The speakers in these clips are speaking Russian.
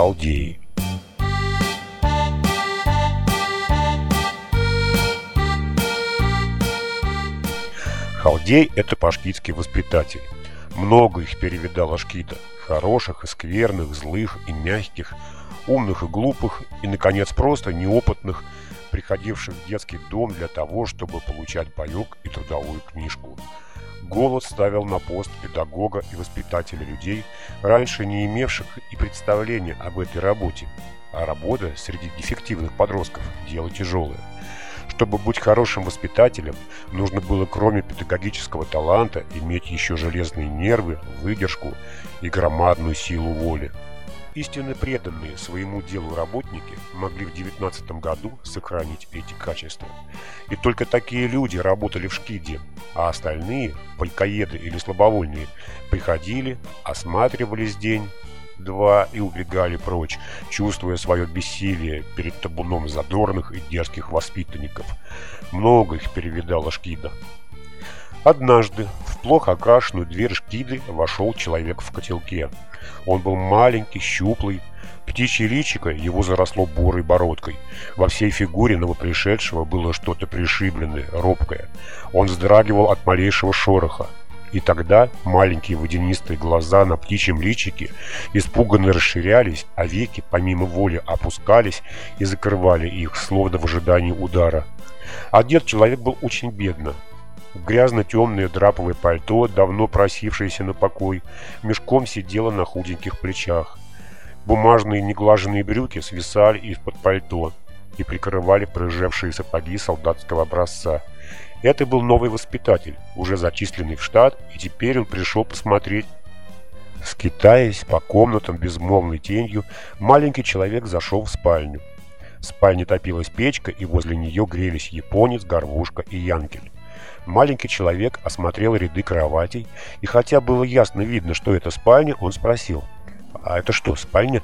халдеи. Халдей – это пашкитский воспитатель. Много их перевидала Шкита. Хороших и скверных, злых и мягких, умных и глупых, и, наконец, просто неопытных, приходивших в детский дом для того, чтобы получать паёк и трудовую книжку. Голод ставил на пост педагога и воспитателя людей, раньше не имевших и представления об этой работе. А работа среди дефективных подростков – дело тяжелое. Чтобы быть хорошим воспитателем, нужно было кроме педагогического таланта иметь еще железные нервы, выдержку и громадную силу воли. Истинно преданные своему делу работники могли в 19 году сохранить эти качества. И только такие люди работали в Шкиде, а остальные, полькоеды или слабовольные, приходили, осматривались день, два и убегали прочь, чувствуя свое бессилие перед табуном задорных и дерзких воспитанников. Много их перевидала Шкида. Однажды плохо окрашенную дверь Шкиды вошел человек в котелке. Он был маленький, щуплый, птичье личико его заросло бурой бородкой. Во всей фигуре новопришедшего было что-то пришибленное, робкое. Он вздрагивал от малейшего шороха. И тогда маленькие водянистые глаза на птичьем личике испуганно расширялись, а веки помимо воли опускались и закрывали их, словно в ожидании удара. Одет человек был очень бедно. Грязно-темное драповое пальто, давно просившееся на покой, мешком сидело на худеньких плечах. Бумажные неглаженные брюки свисали из-под пальто и прикрывали прыжевшие сапоги солдатского образца. Это был новый воспитатель, уже зачисленный в штат, и теперь он пришел посмотреть. Скитаясь по комнатам безмолвной тенью, маленький человек зашел в спальню. В спальне топилась печка, и возле нее грелись японец, горбушка и янкель. Маленький человек осмотрел ряды кроватей, и хотя было ясно видно, что это спальня, он спросил, «А это что, спальня?»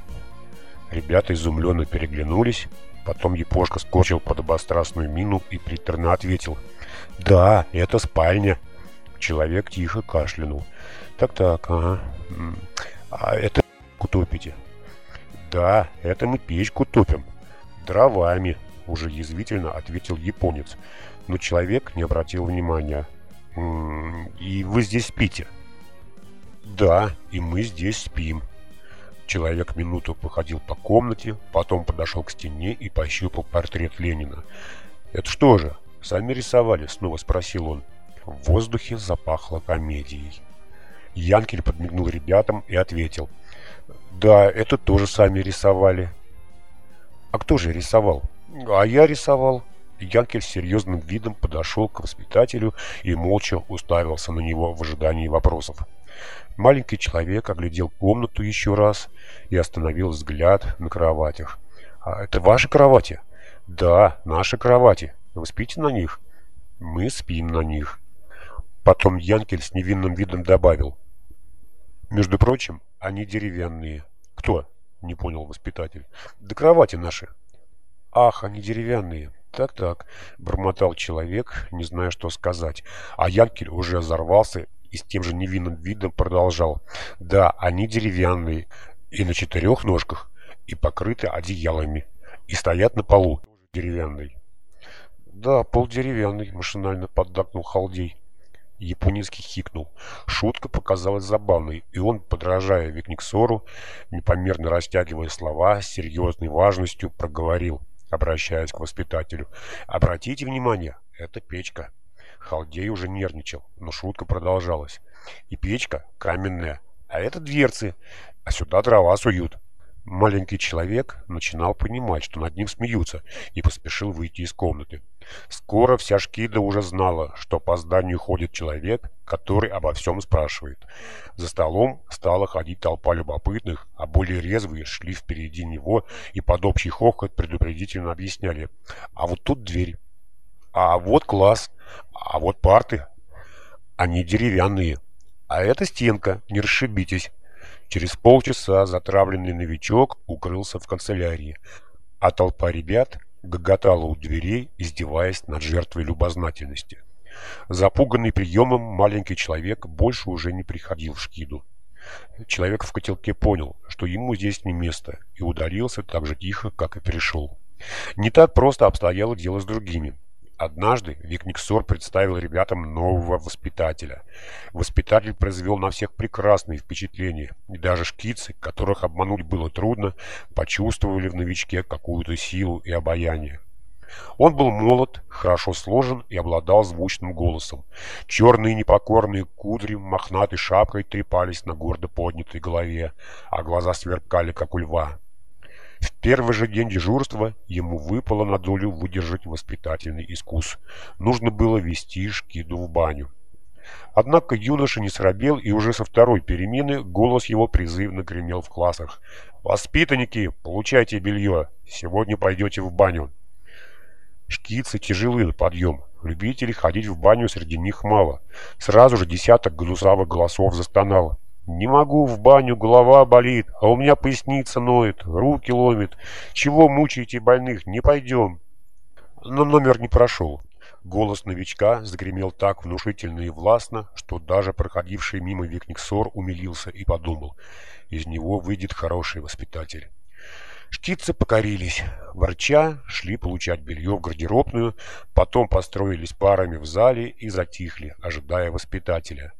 Ребята изумленно переглянулись, потом Япошка скорчил подобострастную мину и приторно ответил, «Да, это спальня». Человек тихо кашлянул. «Так-так, ага. А это топите?» «Да, это мы печку топим. Дровами», — уже язвительно ответил японец. Но человек не обратил внимания. «И вы здесь спите?» «Да, и мы здесь спим». Человек минуту походил по комнате, потом подошел к стене и пощупал портрет Ленина. «Это что же, «Сами рисовали?» — снова спросил он. В воздухе запахло комедией. Янкель подмигнул ребятам и ответил. «Да, это тоже сами рисовали». «А кто же рисовал?» «А я рисовал». Янкель серьезным видом подошел к воспитателю и молча уставился на него в ожидании вопросов. Маленький человек оглядел комнату еще раз и остановил взгляд на кроватях. «А это ваши кровати?» «Да, наши кровати. Вы спите на них? Мы спим на них. Потом Янкель с невинным видом добавил. Между прочим, они деревянные. Кто? Не понял воспитатель. Да кровати наши. Ах, они деревянные. Так-так, бормотал человек, не зная, что сказать. А Янкель уже взорвался и с тем же невинным видом продолжал. Да, они деревянные, и на четырех ножках, и покрыты одеялами, и стоят на полу деревянный. «Да, пол деревянный», — машинально поддакнул Халдей. Японец хихикнул. Шутка показалась забавной, и он, подражая Викниксору, непомерно растягивая слова, с серьезной важностью проговорил, обращаясь к воспитателю. «Обратите внимание, это печка». Халдей уже нервничал, но шутка продолжалась. «И печка каменная, а это дверцы, а сюда дрова суют». Маленький человек начинал понимать, что над ним смеются, и поспешил выйти из комнаты. Скоро вся Шкида уже знала, что по зданию ходит человек, который обо всем спрашивает. За столом стала ходить толпа любопытных, а более резвые шли впереди него и под общий хохот предупредительно объясняли. А вот тут дверь. А вот класс. А вот парты. Они деревянные. А это стенка, не расшибитесь. Через полчаса затравленный новичок укрылся в канцелярии, а толпа ребят гоготала у дверей, издеваясь над жертвой любознательности. Запуганный приемом, маленький человек больше уже не приходил в Шкиду. Человек в котелке понял, что ему здесь не место, и удалился так же тихо, как и пришел. Не так просто обстояло дело с другими. Однажды Викниксор представил ребятам нового воспитателя. Воспитатель произвел на всех прекрасные впечатления, и даже шкицы, которых обмануть было трудно, почувствовали в новичке какую-то силу и обаяние. Он был молод, хорошо сложен и обладал звучным голосом. Черные непокорные кудри мохнатой шапкой трепались на гордо поднятой голове, а глаза сверкали, как у льва. В первый же день дежурства ему выпало на долю выдержать воспитательный искус. Нужно было вести Шкиду в баню. Однако юноша не срабел, и уже со второй перемены голос его призывно гремел в классах. «Воспитанники, получайте белье! Сегодня пойдете в баню!» Шкицы тяжелы на подъем. Любителей ходить в баню среди них мало. Сразу же десяток гнусавых голосов застонало. «Не могу в баню, голова болит, а у меня поясница ноет, руки ломит. Чего мучаете больных? Не пойдем». Но номер не прошел. Голос новичка загремел так внушительно и властно, что даже проходивший мимо Викниксор умилился и подумал, из него выйдет хороший воспитатель. Штицы покорились. Ворча шли получать белье в гардеробную, потом построились парами в зале и затихли, ожидая воспитателя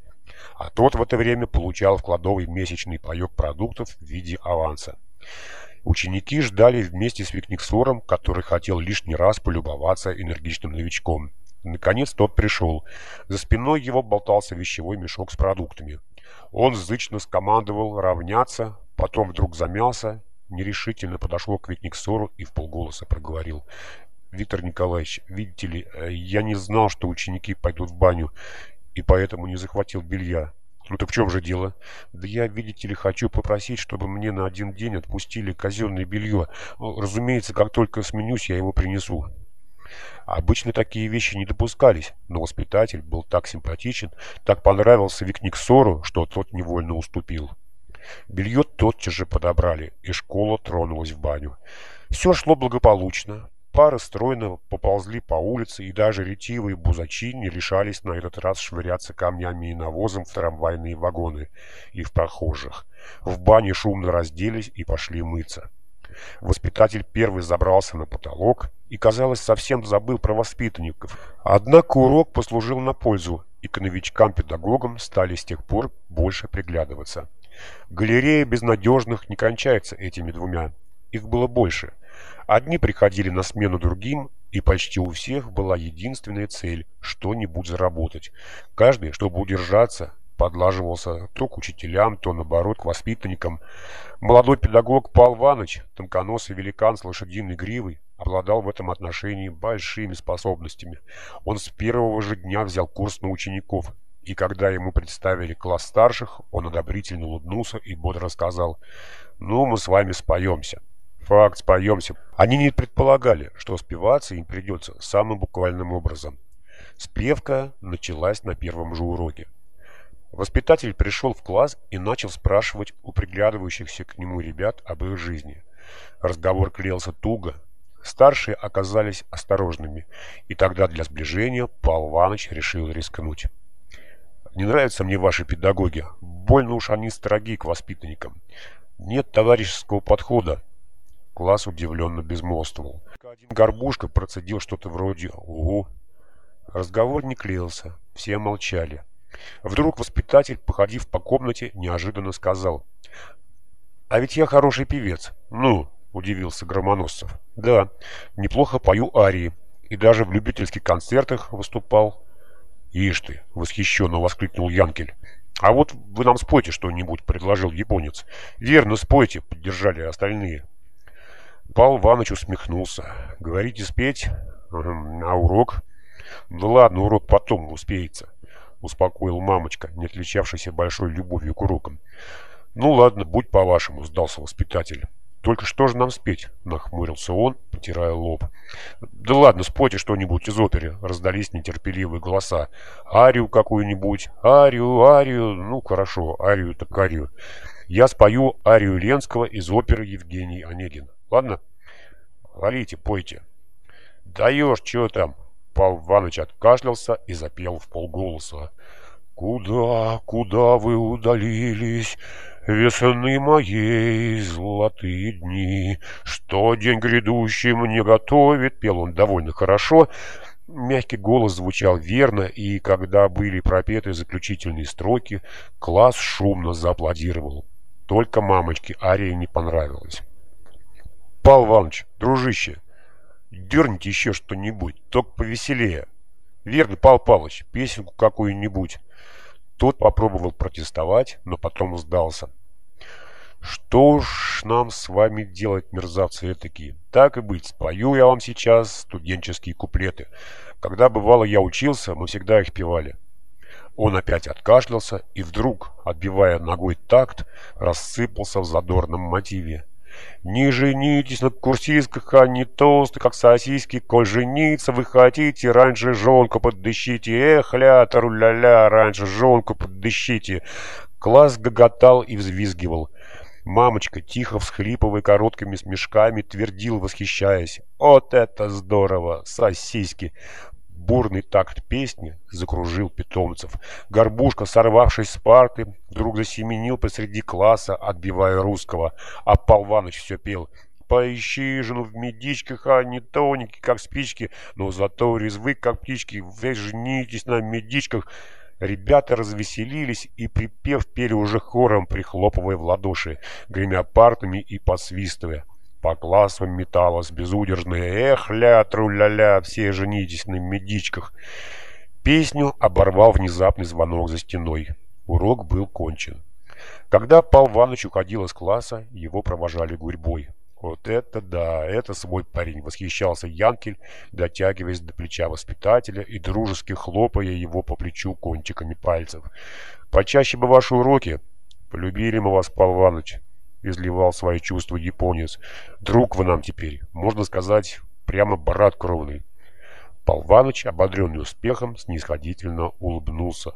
а тот в это время получал в кладовой месячный паек продуктов в виде аванса. Ученики ждали вместе с Викниксором, который хотел лишний раз полюбоваться энергичным новичком. Наконец тот пришел. За спиной его болтался вещевой мешок с продуктами. Он зычно скомандовал равняться, потом вдруг замялся, нерешительно подошел к Викниксору и в полголоса проговорил. «Виктор Николаевич, видите ли, э, я не знал, что ученики пойдут в баню и поэтому не захватил белья. Ну так в чем же дело? Да я, видите ли, хочу попросить, чтобы мне на один день отпустили казенное белье. Ну, разумеется, как только сменюсь, я его принесу. Обычно такие вещи не допускались, но воспитатель был так симпатичен, так понравился Викниксору, что тот невольно уступил. Белье тотчас же подобрали, и школа тронулась в баню. Все шло благополучно. Пары стройно поползли по улице, и даже ретивые бузачи не решались на этот раз швыряться камнями и навозом в трамвайные вагоны и в прохожих. В бане шумно разделись и пошли мыться. Воспитатель первый забрался на потолок и, казалось, совсем забыл про воспитанников. Однако урок послужил на пользу, и к новичкам-педагогам стали с тех пор больше приглядываться. Галерея безнадежных не кончается этими двумя. Их было больше – Одни приходили на смену другим, и почти у всех была единственная цель – что-нибудь заработать. Каждый, чтобы удержаться, подлаживался то к учителям, то, наоборот, к воспитанникам. Молодой педагог Павел Иванович, тонконосый великан с лошадиной гривой, обладал в этом отношении большими способностями. Он с первого же дня взял курс на учеников, и когда ему представили класс старших, он одобрительно улыбнулся и бодро сказал «Ну, мы с вами споемся». Факт, споемся. Они не предполагали, что спеваться им придется самым буквальным образом. Спевка началась на первом же уроке. Воспитатель пришел в класс и начал спрашивать у приглядывающихся к нему ребят об их жизни. Разговор клеился туго. Старшие оказались осторожными, и тогда для сближения Павел Иванович решил рискнуть. «Не нравятся мне ваши педагоги. Больно уж они строги к воспитанникам. Нет товарищеского подхода, Класс удивленно безмолвствовал. Один горбушка процедил что-то вроде «Ого». Разговор не клеился, все молчали. Вдруг воспитатель, походив по комнате, неожиданно сказал «А ведь я хороший певец». «Ну?» – удивился Громоносцев. «Да, неплохо пою арии, и даже в любительских концертах выступал». «Ишь ты!» – восхищенно воскликнул Янкель. «А вот вы нам спойте что-нибудь», – предложил японец. «Верно, спойте», – поддержали остальные. Павел Иванович усмехнулся. «Говорите спеть? А урок?» «Ну ладно, урок потом успеется», — успокоил мамочка, не отличавшаяся большой любовью к урокам. «Ну ладно, будь по-вашему», — сдался воспитатель. «Только что же нам спеть?» — нахмурился он, потирая лоб. «Да ладно, спойте что-нибудь из оперы», — раздались нетерпеливые голоса. «Арию какую-нибудь, арию, арию, ну хорошо, арию так арию. Я спою арию Ленского из оперы Евгений Онегин». Ладно? Валите, пойте. Даешь, что там? Павел Иванович откашлялся и запел в полголоса. Куда, куда вы удалились, весны моей золотые дни? Что день грядущий мне готовит? Пел он довольно хорошо. Мягкий голос звучал верно, и когда были пропеты заключительные строки, класс шумно зааплодировал. Только мамочке ария не понравилась. Павел Иванович, дружище, дерните еще что-нибудь, только повеселее. Верно, Павел Павлович, песенку какую-нибудь. Тот попробовал протестовать, но потом сдался. Что уж нам с вами делать, мерзавцы этакие? Так и быть, спою я вам сейчас студенческие куплеты. Когда бывало я учился, мы всегда их певали. Он опять откашлялся и вдруг, отбивая ногой такт, рассыпался в задорном мотиве. Не женитесь на курсистках, они толстые, как сосиски. Коль жениться вы хотите, раньше жонку подыщите. Эх, ля-ля, раньше жонку подыщите. Класс гоготал и взвизгивал. Мамочка, тихо всхлипывая короткими смешками, твердил, восхищаясь. «Вот это здорово! Сосиски! Бурный такт песни закружил питомцев. Горбушка, сорвавшись с парты, вдруг засеменил посреди класса, отбивая русского, а Полваныч все пел Поищи жену в медичках, а не тоненькие, как спички, но зато резвы, как птички, вы женитесь на медичках. Ребята развеселились и припев пели уже хором, прихлопывая в ладоши, гремя партами и посвистывая. По классам металлось безудержное «Эх, ля, тру-ля-ля, все женитесь на медичках». Песню оборвал внезапный звонок за стеной. Урок был кончен. Когда Пал Иванович уходил из класса, его провожали гурьбой. «Вот это да, это свой парень!» — восхищался Янкель, дотягиваясь до плеча воспитателя и дружески хлопая его по плечу кончиками пальцев. «Почаще бы ваши уроки!» «Полюбили мы вас, Пал Иванович!» — изливал свои чувства японец. «Друг вы нам теперь, можно сказать, прямо брат кровный». Полваныч, ободренный успехом, снисходительно улыбнулся.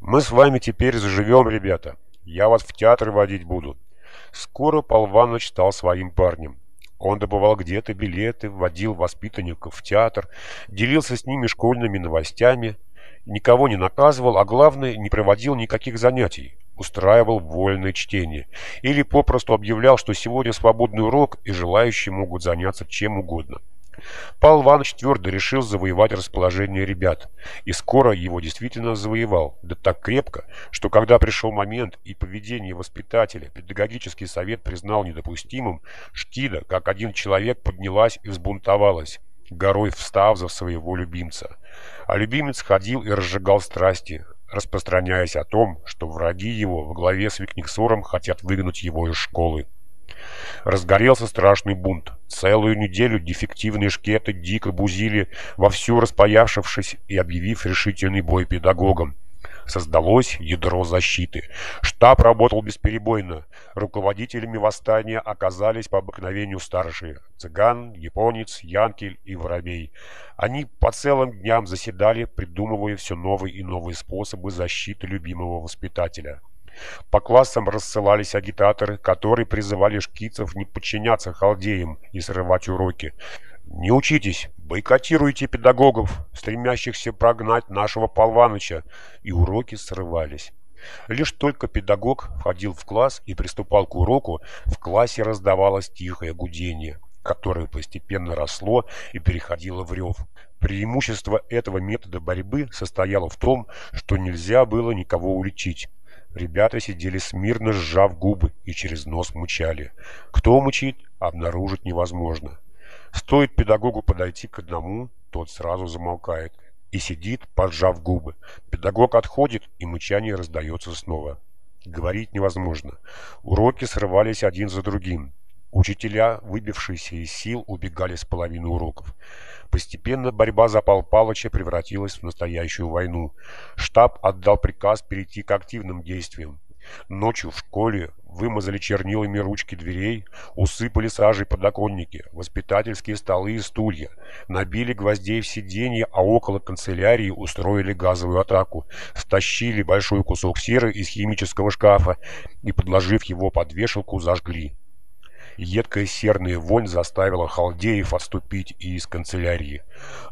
«Мы с вами теперь заживем, ребята. Я вас в театр водить буду». Скоро Полваныч стал своим парнем. Он добывал где-то билеты, водил воспитанников в театр, делился с ними школьными новостями, никого не наказывал, а главное, не проводил никаких занятий устраивал вольное чтение или попросту объявлял, что сегодня свободный урок и желающие могут заняться чем угодно. Павел Иванович твердо решил завоевать расположение ребят, и скоро его действительно завоевал, да так крепко, что когда пришел момент и поведение воспитателя педагогический совет признал недопустимым, Штида, как один человек, поднялась и взбунтовалась, горой встав за своего любимца. А любимец ходил и разжигал страсти, распространяясь о том, что враги его во главе с Викниксором хотят выгнать его из школы. Разгорелся страшный бунт. Целую неделю дефективные шкеты дико бузили, вовсю распаявшившись и объявив решительный бой педагогам. Создалось ядро защиты. Штаб работал бесперебойно. Руководителями восстания оказались по обыкновению старшие – цыган, японец, янкель и воробей. Они по целым дням заседали, придумывая все новые и новые способы защиты любимого воспитателя. По классам рассылались агитаторы, которые призывали шкицев не подчиняться халдеям и срывать уроки. Не учитесь, бойкотируйте педагогов, стремящихся прогнать нашего Полваныча, и уроки срывались. Лишь только педагог входил в класс и приступал к уроку, в классе раздавалось тихое гудение, которое постепенно росло и переходило в рев. Преимущество этого метода борьбы состояло в том, что нельзя было никого уличить. Ребята сидели смирно, сжав губы и через нос мучали. Кто мучит, обнаружить невозможно. Стоит педагогу подойти к одному, тот сразу замолкает и сидит, поджав губы. Педагог отходит, и мычание раздается снова. Говорить невозможно. Уроки срывались один за другим. Учителя, выбившиеся из сил, убегали с половины уроков. Постепенно борьба за Пал Палыча превратилась в настоящую войну. Штаб отдал приказ перейти к активным действиям. Ночью в школе вымазали чернилами ручки дверей, усыпали сажей подоконники, воспитательские столы и стулья, набили гвоздей в сиденья, а около канцелярии устроили газовую атаку, стащили большой кусок серы из химического шкафа и, подложив его под вешалку, зажгли. Едкая серная вонь заставила халдеев отступить и из канцелярии.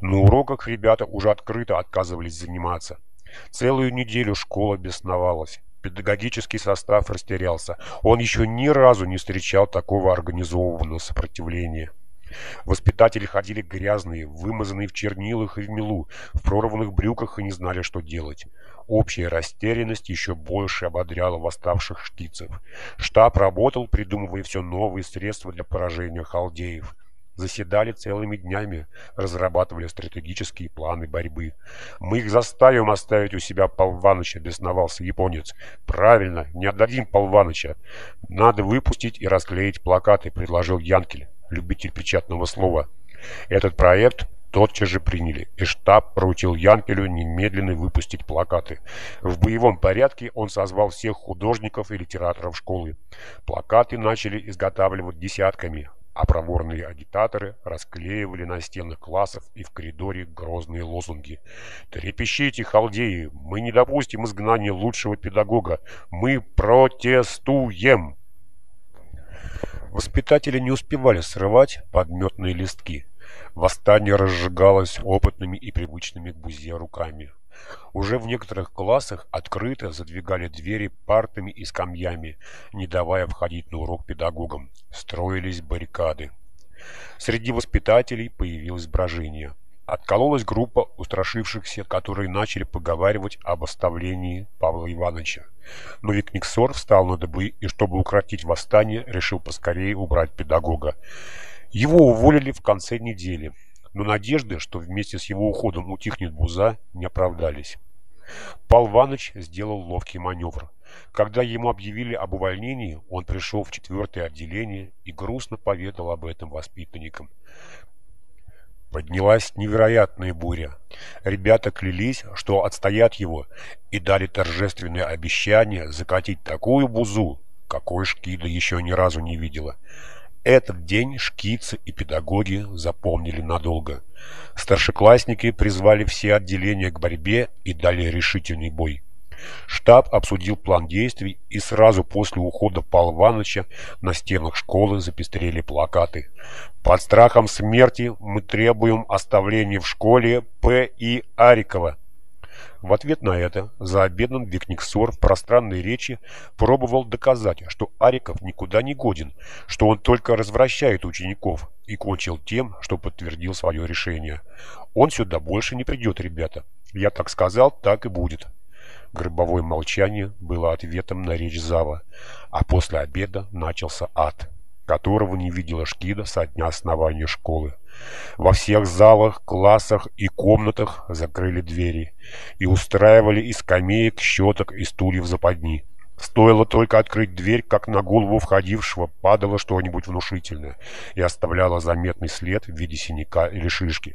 На уроках ребята уже открыто отказывались заниматься. Целую неделю школа бесновалась. Педагогический состав растерялся. Он еще ни разу не встречал такого организованного сопротивления. Воспитатели ходили грязные, вымазанные в чернилах и в мелу, в прорванных брюках и не знали, что делать. Общая растерянность еще больше ободряла восставших шкицев. Штаб работал, придумывая все новые средства для поражения халдеев. Заседали целыми днями, разрабатывали стратегические планы борьбы. «Мы их заставим оставить у себя Полваныча», — бесновался японец. «Правильно, не отдадим Полваныча. Надо выпустить и расклеить плакаты», — предложил Янкель любитель печатного слова. Этот проект тотчас же приняли, и штаб поручил Янкелю немедленно выпустить плакаты. В боевом порядке он созвал всех художников и литераторов школы. Плакаты начали изготавливать десятками, проворные агитаторы расклеивали на стенах классов и в коридоре грозные лозунги. «Трепещите, халдеи! Мы не допустим изгнания лучшего педагога! Мы протестуем!» Воспитатели не успевали срывать подметные листки. Восстание разжигалось опытными и привычными к бузе руками. Уже в некоторых классах открыто задвигали двери партами и скамьями, не давая входить на урок педагогам. Строились баррикады. Среди воспитателей появилось брожение. Откололась группа устрашившихся, которые начали поговаривать об оставлении Павла Ивановича. Но Викниксор встал на дыбы и, чтобы укротить восстание, решил поскорее убрать педагога. Его уволили в конце недели, но надежды, что вместе с его уходом утихнет Буза, не оправдались. Иванович сделал ловкий маневр. Когда ему объявили об увольнении, он пришел в четвертое отделение и грустно поведал об этом воспитанникам. Поднялась невероятная буря. Ребята клялись, что отстоят его, и дали торжественное обещание закатить такую бузу, какой Шкида еще ни разу не видела. Этот день шкицы и педагоги запомнили надолго. Старшеклассники призвали все отделения к борьбе и дали решительный бой. Штаб обсудил план действий, и сразу после ухода Павла Ивановича на стенах школы запестрели плакаты. «Под страхом смерти мы требуем оставления в школе П. И. Арикова». В ответ на это за обедом Викниксор в пространной речи пробовал доказать, что Ариков никуда не годен, что он только развращает учеников, и кончил тем, что подтвердил свое решение. «Он сюда больше не придет, ребята. Я так сказал, так и будет». Гробовое молчание было ответом на речь Зава, а после обеда начался ад, которого не видела Шкида со дня основания школы. Во всех залах, классах и комнатах закрыли двери и устраивали из скамеек, щеток и стульев западни. Стоило только открыть дверь, как на голову входившего падало что-нибудь внушительное и оставляло заметный след в виде синяка или шишки.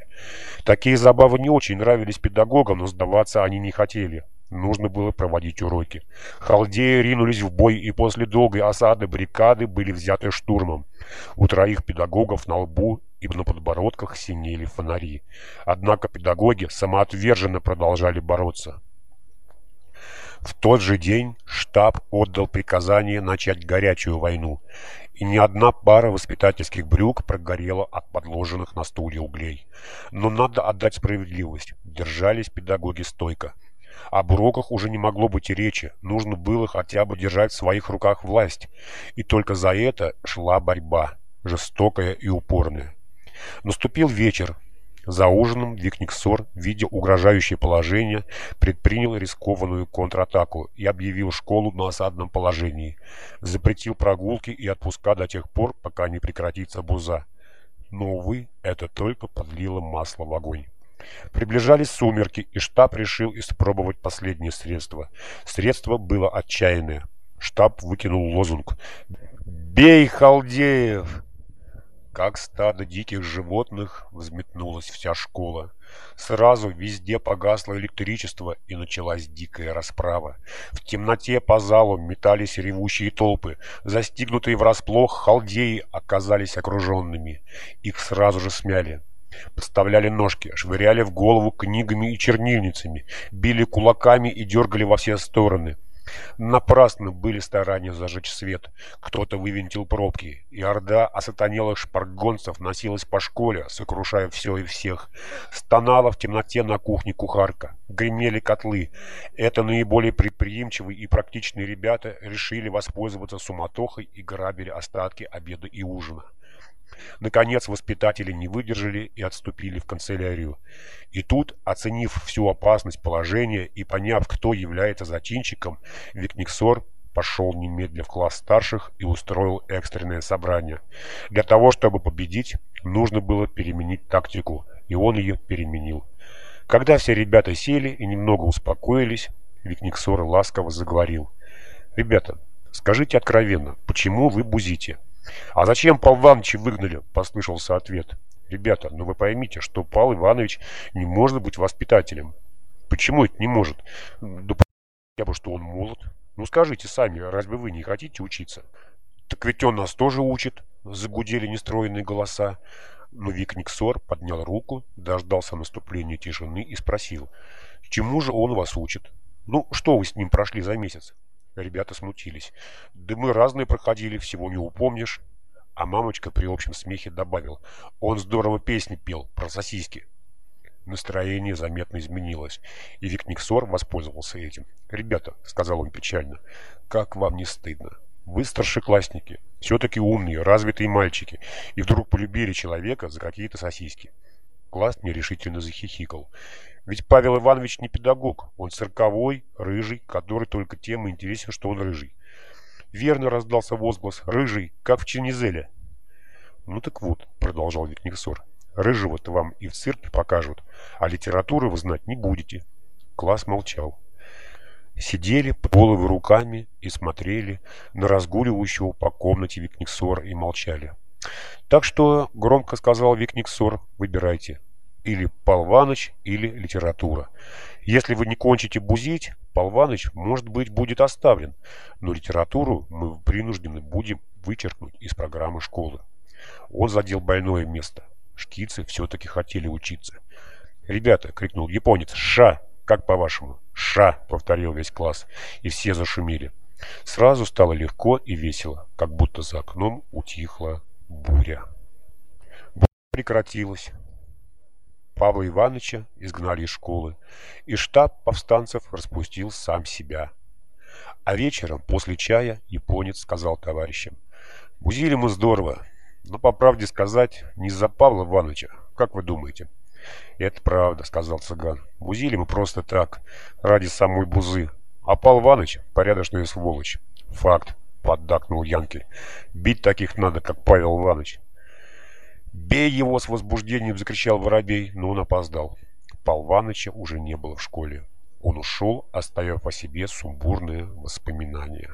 Такие забавы не очень нравились педагогам, но сдаваться они не хотели. Нужно было проводить уроки. Халдеи ринулись в бой, и после долгой осады баррикады были взяты штурмом. У троих педагогов на лбу и на подбородках синели фонари. Однако педагоги самоотверженно продолжали бороться. В тот же день штаб отдал приказание начать горячую войну, и ни одна пара воспитательских брюк прогорела от подложенных на стулья углей. Но надо отдать справедливость, держались педагоги стойко. Об уроках уже не могло быть и речи, нужно было хотя бы держать в своих руках власть, и только за это шла борьба, жестокая и упорная. Наступил вечер. За ужином Викниксор, видя угрожающее положение, предпринял рискованную контратаку и объявил школу на осадном положении. Запретил прогулки и отпуска до тех пор, пока не прекратится буза. Но, увы, это только подлило масло в огонь. Приближались сумерки, и штаб решил испробовать последнее средство. Средство было отчаянное. Штаб выкинул лозунг «Бей, халдеев!» Как стадо диких животных взметнулась вся школа. Сразу везде погасло электричество и началась дикая расправа. В темноте по залу метались ревущие толпы. Застигнутые врасплох халдеи оказались окруженными. Их сразу же смяли. Подставляли ножки, швыряли в голову книгами и чернильницами, били кулаками и дергали во все стороны. Напрасно были старания зажечь свет. Кто-то вывинтил пробки, и орда осатанелых шпаргонцев носилась по школе, сокрушая все и всех. Стонала в темноте на кухне кухарка. Гремели котлы. Это наиболее предприимчивые и практичные ребята решили воспользоваться суматохой и грабили остатки обеда и ужина. Наконец воспитатели не выдержали и отступили в канцелярию. И тут, оценив всю опасность положения и поняв, кто является зачинщиком, Викниксор пошел немедля в класс старших и устроил экстренное собрание. Для того, чтобы победить, нужно было переменить тактику, и он ее переменил. Когда все ребята сели и немного успокоились, Викниксор ласково заговорил. «Ребята, скажите откровенно, почему вы бузите?» «А зачем Павла Ивановича выгнали?» – послышался ответ. «Ребята, ну вы поймите, что Павел Иванович не может быть воспитателем». «Почему это не может?» «Да я бы, что он молод». «Ну скажите сами, разве вы не хотите учиться?» «Так ведь он нас тоже учит», – загудели нестроенные голоса. Но Вик Никсор поднял руку, дождался наступления тишины и спросил, «Чему же он вас учит? Ну, что вы с ним прошли за месяц?» Ребята смутились. Да мы разные проходили, всего не упомнишь. А мамочка при общем смехе добавил. Он здорово песни пел про сосиски. Настроение заметно изменилось, и Викниксор воспользовался этим. «Ребята», — сказал он печально, — «как вам не стыдно? Вы старшеклассники, все-таки умные, развитые мальчики, и вдруг полюбили человека за какие-то сосиски». Класс нерешительно захихикал. Ведь Павел Иванович не педагог, он цирковой, рыжий, который только тем и интересен, что он рыжий. Верно раздался возглас «рыжий, как в Ченизеле». «Ну так вот», — продолжал Викниксор, — «рыжего-то вам и в цирке покажут, а литературы вы знать не будете». Класс молчал. Сидели головы руками и смотрели на разгуливающего по комнате Викниксора и молчали. «Так что, — громко сказал Викниксор, — выбирайте, или Полваныч, или литература. Если вы не кончите бузить, Полваныч, может быть, будет оставлен, но литературу мы принуждены будем вычеркнуть из программы школы. Он задел больное место. Шкицы все-таки хотели учиться. «Ребята!» — крикнул японец. «Ша! Как по-вашему?» «Ша!» — повторил весь класс, и все зашумели. Сразу стало легко и весело, как будто за окном утихла буря. Буря прекратилась. Павла Ивановича изгнали из школы, и штаб повстанцев распустил сам себя. А вечером, после чая, японец сказал товарищам, «Бузили мы здорово, но, по правде сказать, не из-за Павла Ивановича, как вы думаете?» «Это правда», — сказал цыган. «Бузили мы просто так, ради самой бузы. А Павел Иванович — порядочная сволочь». «Факт», — поддакнул Янкель. «Бить таких надо, как Павел Иванович». «Бей его!» — с возбуждением закричал воробей, но он опоздал. Полваныча уже не было в школе. Он ушел, оставив по себе сумбурные воспоминания.